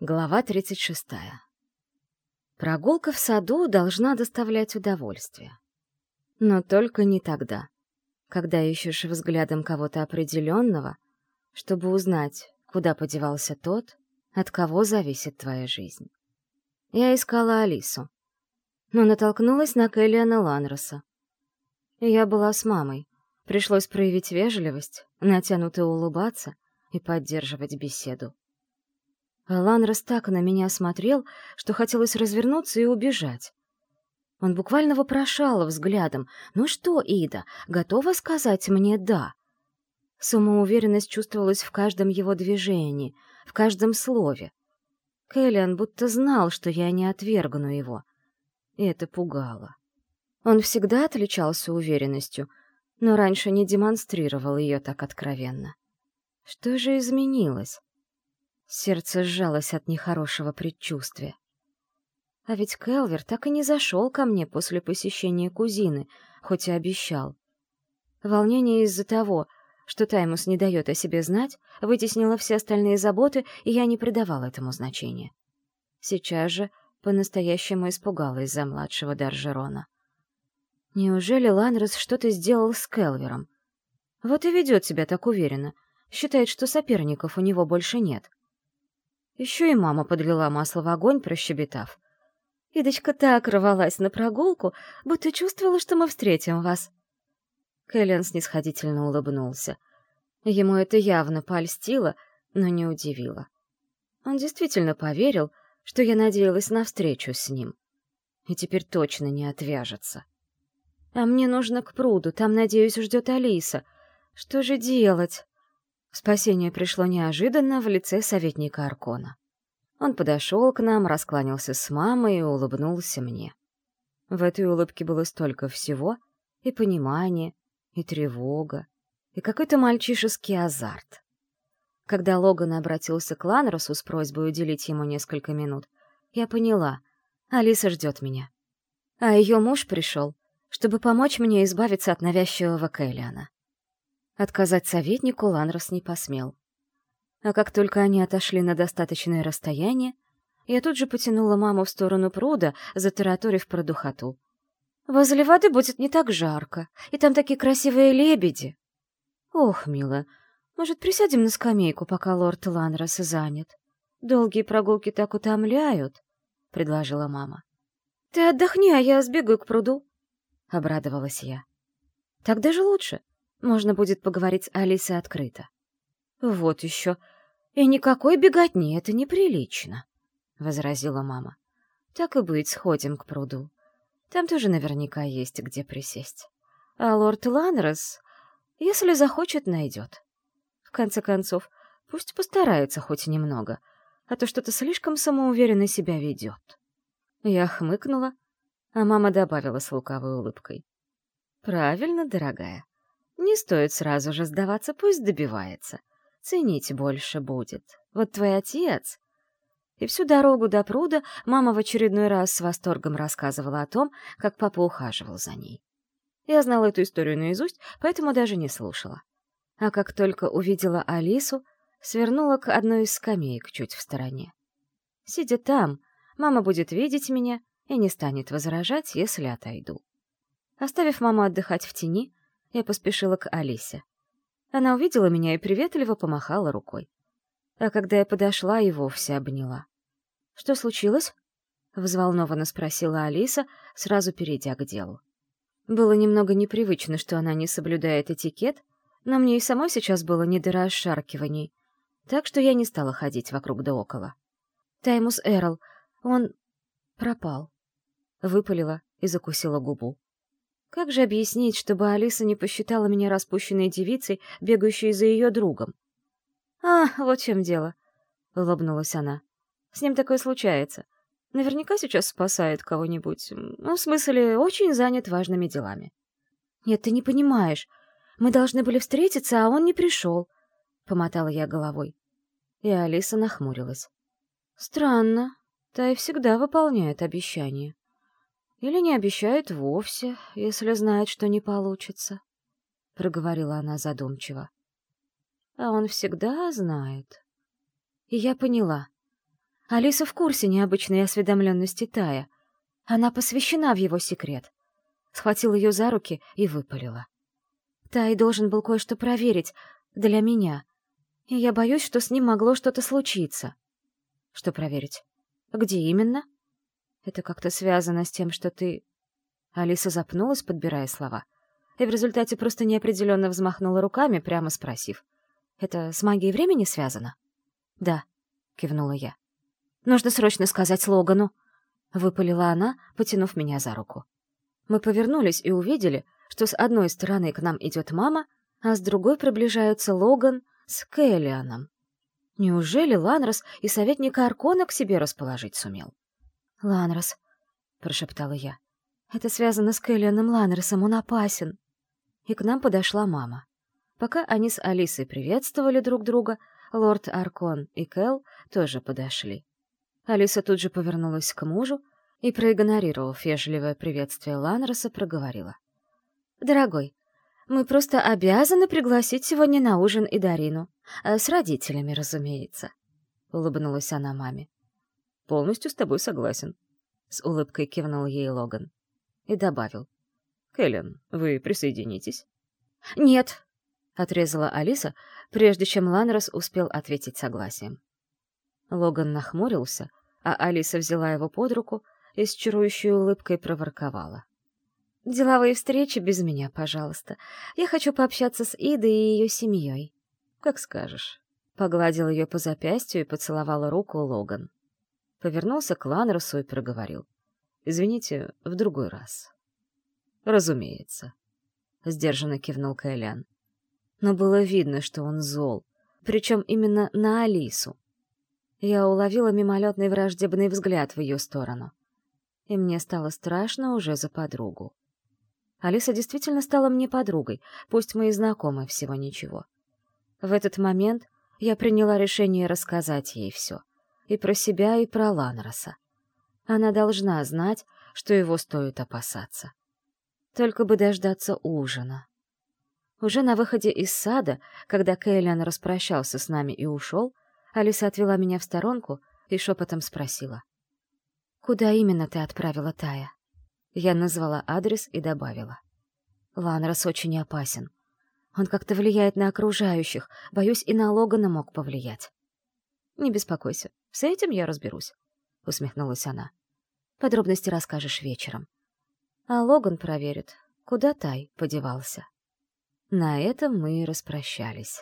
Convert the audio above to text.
Глава 36. Прогулка в саду должна доставлять удовольствие. Но только не тогда, когда ищешь взглядом кого-то определенного, чтобы узнать, куда подевался тот, от кого зависит твоя жизнь. Я искала Алису, но натолкнулась на Келлиана Ланроса. Я была с мамой. Пришлось проявить вежливость, натянуто улыбаться и поддерживать беседу. Ланрос так на меня смотрел, что хотелось развернуться и убежать. Он буквально вопрошал взглядом, «Ну что, Ида, готова сказать мне «да»?» Самоуверенность чувствовалась в каждом его движении, в каждом слове. Кэллиан будто знал, что я не отвергну его. И это пугало. Он всегда отличался уверенностью, но раньше не демонстрировал ее так откровенно. Что же изменилось? Сердце сжалось от нехорошего предчувствия. А ведь Келвер так и не зашел ко мне после посещения кузины, хоть и обещал. Волнение из-за того, что Таймус не дает о себе знать, вытеснило все остальные заботы, и я не придавал этому значения. Сейчас же по-настоящему испугалась за младшего Даржерона. Неужели Ланрос что-то сделал с Келвером? Вот и ведет себя так уверенно, считает, что соперников у него больше нет. Еще и мама подлила масло в огонь, прощебетав. Идочка так рвалась на прогулку, будто чувствовала, что мы встретим вас. Кэлен снисходительно улыбнулся. Ему это явно польстило, но не удивило. Он действительно поверил, что я надеялась на встречу с ним. И теперь точно не отвяжется. А мне нужно к пруду, там, надеюсь, ждет Алиса. Что же делать? Спасение пришло неожиданно в лице советника Аркона. Он подошел к нам, раскланялся с мамой и улыбнулся мне. В этой улыбке было столько всего — и понимание, и тревога, и какой-то мальчишеский азарт. Когда Логан обратился к Ланросу с просьбой уделить ему несколько минут, я поняла — Алиса ждет меня. А ее муж пришел, чтобы помочь мне избавиться от навязчивого Кэллиана. Отказать советнику Ланрос не посмел. А как только они отошли на достаточное расстояние, я тут же потянула маму в сторону пруда, затараторив про духоту. «Возле воды будет не так жарко, и там такие красивые лебеди!» «Ох, мила, может, присядем на скамейку, пока лорд Ланрос занят? Долгие прогулки так утомляют», — предложила мама. «Ты отдохни, а я сбегаю к пруду», — обрадовалась я. «Так даже лучше. Можно будет поговорить с Алисой открыто. «Вот еще. И никакой беготни, это неприлично», — возразила мама. «Так и быть, сходим к пруду. Там тоже наверняка есть где присесть. А лорд Ланрос, если захочет, найдет. В конце концов, пусть постарается хоть немного, а то что-то слишком самоуверенно себя ведет». Я хмыкнула, а мама добавила с лукавой улыбкой. «Правильно, дорогая. Не стоит сразу же сдаваться, пусть добивается. Ценить больше будет. Вот твой отец... И всю дорогу до пруда мама в очередной раз с восторгом рассказывала о том, как папа ухаживал за ней. Я знала эту историю наизусть, поэтому даже не слушала. А как только увидела Алису, свернула к одной из скамеек чуть в стороне. Сидя там, мама будет видеть меня и не станет возражать, если отойду. Оставив маму отдыхать в тени, я поспешила к Алисе. Она увидела меня и приветливо помахала рукой. А когда я подошла, и вовсе обняла. «Что случилось?» — взволнованно спросила Алиса, сразу перейдя к делу. Было немного непривычно, что она не соблюдает этикет, но мне и самой сейчас было не до расшаркиваний, так что я не стала ходить вокруг да около. «Таймус Эрл, он пропал», — выпалила и закусила губу. Как же объяснить, чтобы Алиса не посчитала меня распущенной девицей, бегающей за ее другом? «А, вот в чем дело», — улыбнулась она. «С ним такое случается. Наверняка сейчас спасает кого-нибудь. Ну, в смысле, очень занят важными делами». «Нет, ты не понимаешь. Мы должны были встретиться, а он не пришел», — помотала я головой. И Алиса нахмурилась. «Странно. Тай всегда выполняет обещания». Или не обещает вовсе, если знает, что не получится, — проговорила она задумчиво. А он всегда знает. И я поняла. Алиса в курсе необычной осведомленности Тая. Она посвящена в его секрет. Схватил ее за руки и выпалила. Тай должен был кое-что проверить для меня. И я боюсь, что с ним могло что-то случиться. Что проверить? Где именно? Это как-то связано с тем, что ты... Алиса запнулась, подбирая слова, и в результате просто неопределенно взмахнула руками, прямо спросив. «Это с магией времени связано?» «Да», — кивнула я. «Нужно срочно сказать Логану», — выпалила она, потянув меня за руку. Мы повернулись и увидели, что с одной стороны к нам идет мама, а с другой приближаются Логан с Кэллианом. Неужели Ланрос и советника Аркона к себе расположить сумел? «Ланрос», — прошептала я, — «это связано с Кэллианом Ланросом, он опасен». И к нам подошла мама. Пока они с Алисой приветствовали друг друга, лорд Аркон и Кэл тоже подошли. Алиса тут же повернулась к мужу и, проигнорировав вежливое приветствие Ланроса, проговорила. «Дорогой, мы просто обязаны пригласить сегодня на ужин и Дарину. А с родителями, разумеется. Улыбнулась она маме. Полностью с тобой согласен. С улыбкой кивнул ей Логан. И добавил. Кэлен, вы присоединитесь? Нет, отрезала Алиса, прежде чем Ланрос успел ответить согласием. Логан нахмурился, а Алиса взяла его под руку и с чарующей улыбкой проворковала. Деловые встречи без меня, пожалуйста. Я хочу пообщаться с Идой и ее семьей. Как скажешь. Погладил ее по запястью и поцеловала руку Логан. Повернулся к Ланросу и проговорил. Извините, в другой раз. Разумеется. Сдержанно кивнул Кайлян. Но было видно, что он зол. Причем именно на Алису. Я уловила мимолетный враждебный взгляд в ее сторону. И мне стало страшно уже за подругу. Алиса действительно стала мне подругой, пусть мы и знакомы всего ничего. В этот момент я приняла решение рассказать ей все. И про себя, и про Ланроса. Она должна знать, что его стоит опасаться. Только бы дождаться ужина. Уже на выходе из сада, когда Кейлиан распрощался с нами и ушел, Алиса отвела меня в сторонку и шепотом спросила. «Куда именно ты отправила Тая?» Я назвала адрес и добавила. Ланрос очень опасен. Он как-то влияет на окружающих. Боюсь, и на Логана мог повлиять. «Не беспокойся, с этим я разберусь», — усмехнулась она. «Подробности расскажешь вечером. А Логан проверит, куда Тай подевался». На этом мы и распрощались.